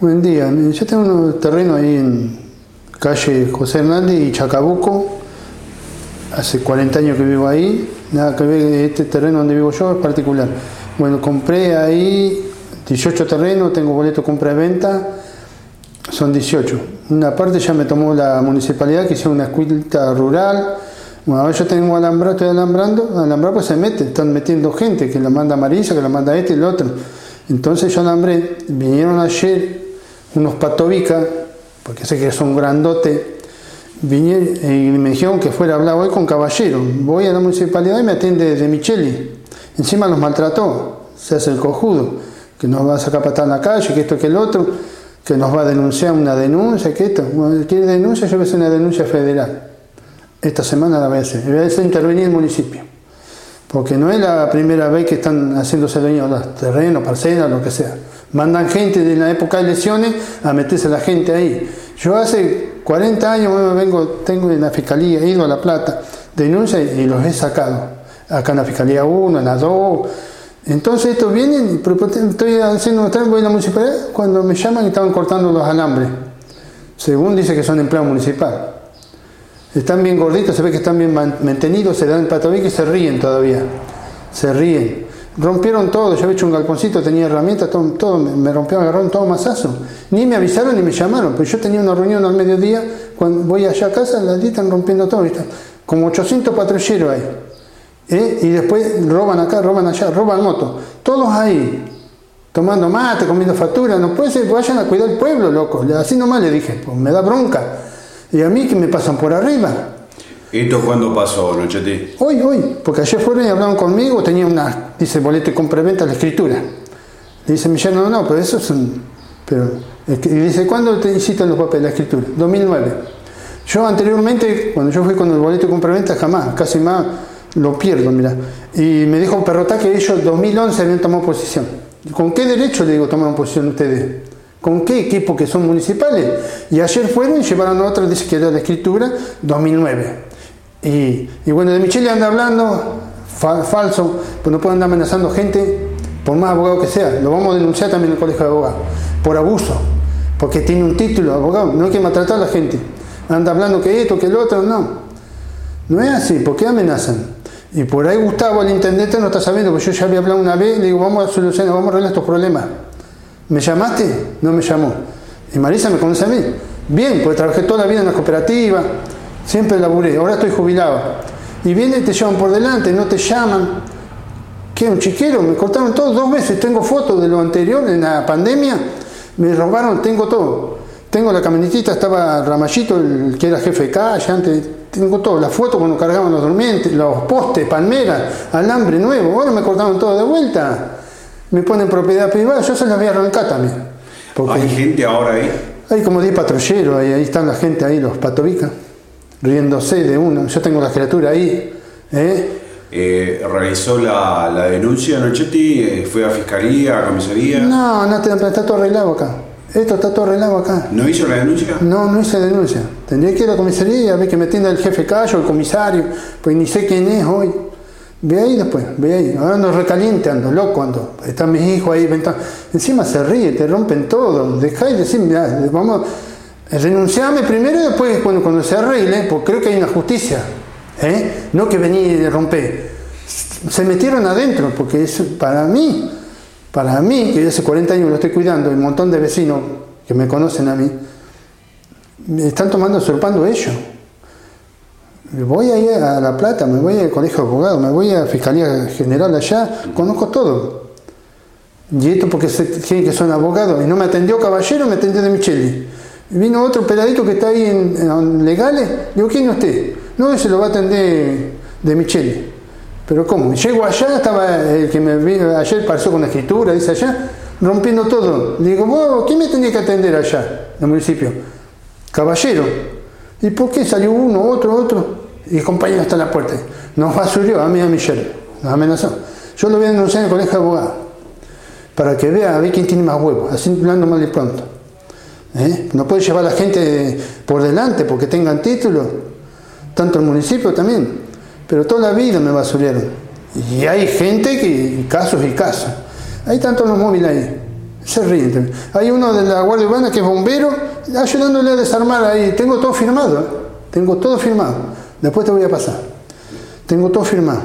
Buen día. Yo tengo un terreno ahí en calle José Hernández y Chacabuco. Hace 40 años que vivo ahí. Nada que ver, este terreno donde vivo yo es particular. Bueno, compré ahí 18 terrenos, tengo boleto compra-venta, son 18. Una parte ya me tomó la municipalidad, que hizo una escuela rural. Bueno, ahora yo tengo alambrado, estoy alambrando, alambrado pues se mete, están metiendo gente, que la manda amarilla, que la manda este y el otro. Entonces yo alambré, vinieron ayer unos patobicas, porque sé que son grandotes, vinieron y me dijeron que fuera a hablar hoy con Caballero. Voy a la municipalidad y me atiende de Micheli. Encima los maltrató, se hace el cojudo que nos va a sacar patada en la calle, que esto, que el otro, que nos va a denunciar una denuncia, que esto. Bueno, ¿Quiere denuncia? Yo voy a hacer una denuncia federal. Esta semana la voy a hacer. Voy a hacer intervenir el municipio. Porque no es la primera vez que están haciéndose dueños de los terrenos, parcelas, lo que sea. Mandan gente de la época de elecciones a meterse la gente ahí. Yo hace 40 años vengo, tengo en la fiscalía, he ido a La Plata, denuncia y los he sacado. Acá en la fiscalía 1, en la 2, entonces estos vienen, estoy haciendo voy a la municipalidad cuando me llaman y estaban cortando los alambres. Según dice que son empleados municipales. Están bien gorditos, se ve que están bien mantenidos, se dan bien y se ríen todavía. Se ríen. Rompieron todo, yo había hecho un galponcito, tenía herramientas, todo, me rompieron, agarraron todo masazo. Ni me avisaron ni me llamaron, pues yo tenía una reunión al mediodía, cuando voy allá a casa, la están rompiendo todo, como 800 patrulleros ahí. ¿eh? y después roban acá, roban allá, roban moto. Todos ahí, tomando mate, comiendo factura. No puede ser, vayan a cuidar el pueblo, loco. Así nomás le dije, pues me da bronca. Y a mí que me pasan por arriba. ¿Esto cuándo pasó, Nochete? Hoy, hoy, porque ayer fueron y hablaron conmigo, tenía una, dice, boleto y compra-venta la escritura. Le dice Michelle, no, no, pero eso es un... Pero, y dice, ¿cuándo te hiciste los papeles de la escritura? 2009. Yo anteriormente, cuando yo fui con el boleto y compra-venta, jamás, casi más lo pierdo, mira. Y me dijo Perrotá que ellos en 2011 habían tomado posición. ¿Con qué derecho le digo tomaron posición ustedes? ¿Con qué equipo que son municipales? Y ayer fueron y llevaron otra, dice que era escritura, 2009. Y, bueno, de Michelle anda hablando, falso, pues no pueden andar amenazando gente, por más abogado que sea. Lo vamos a denunciar también en el colegio de abogados, por abuso, porque tiene un título abogado, no hay que maltratar a la gente. Anda hablando que esto, que el otro, no. No es así, ¿por qué amenazan? Y por ahí Gustavo, el intendente, no está sabiendo, porque yo ya había hablado una vez, le digo, vamos a solucionar, vamos a arreglar estos problemas. ¿Me llamaste? No me llamó. Y Marisa me conoce a mí. Bien, porque trabajé toda la vida en la cooperativa, siempre laburé, ahora estoy jubilado. Y vienen y te llevan por delante, no te llaman. ¿Qué? ¿Un chiquero? Me cortaron todo dos veces. Tengo fotos de lo anterior, en la pandemia. Me robaron, tengo todo. Tengo la camionetita, estaba Ramallito, el que era jefe de calle antes tengo todo, las fotos cuando cargaban los durmientes, los postes, palmeras, alambre nuevo. Ahora me cortaron todo de vuelta. Me ponen propiedad privada, yo se las voy a arrancar también. ¿Hay gente ahora ahí? Hay como 10 patrulleros, ahí, ahí están la gente ahí, los patovicas, riéndose de uno. Yo tengo la criatura ahí. ¿eh? Eh, ¿Realizó la, la denuncia, Nochetti? Eh, ¿Fue a fiscalía, a comisaría? No, no, está todo arreglado acá. Esto está todo arreglado acá. ¿No hizo la denuncia? No, no hice denuncia. Tendría que ir a la comisaría a ver que me atienda el jefe Cayo, el comisario, pues ni sé quién es hoy. Ve ahí después, ve ahí. Ahora ando recaliente, ando loco, ando. Están mis hijos ahí, encima se ríe, te rompen todo. Dejá y decir, mira, vamos, renunciame primero y después cuando, se arregle, porque creo que hay una justicia. ¿eh? No que venir y romper. Se metieron adentro, porque es para mí para mí, que hace 40 años lo estoy cuidando, y un montón de vecinos que me conocen a mí, me están tomando, usurpando ellos. Voy a a La Plata, me voy al Colegio de Abogados, me voy a Fiscalía General allá, conozco todo. Y esto porque se, que son abogados. Y no me atendió Caballero, me atendió de Micheli. vino otro peladito que está ahí en, legales. Digo, ¿quién es usted? No, se lo va a atender de Micheli. Pero ¿cómo? Llego allá, estaba el que me vi ayer, pasó con la escritura, dice allá, rompiendo todo. digo, ¿quién me tenía que atender allá, en el municipio? Caballero. ¿Y por qué salió uno, otro, otro? Y el compañero está en la puerta. Nos basurió a mí a Michelle, nos amenazó. Yo lo voy a denunciar en el colegio de abogados, para que vea a ver quién tiene más huevos, así hablando mal y pronto. ¿Eh? No puede llevar a la gente por delante porque tengan título, tanto el municipio también pero toda la vida me basurearon. Y hay gente que, casos y casos. Hay tantos los móviles ahí. Se también. Hay uno de la Guardia Urbana que es bombero, ayudándole a desarmar ahí. Tengo todo firmado, ¿eh? tengo todo firmado. Después te voy a pasar. Tengo todo firmado.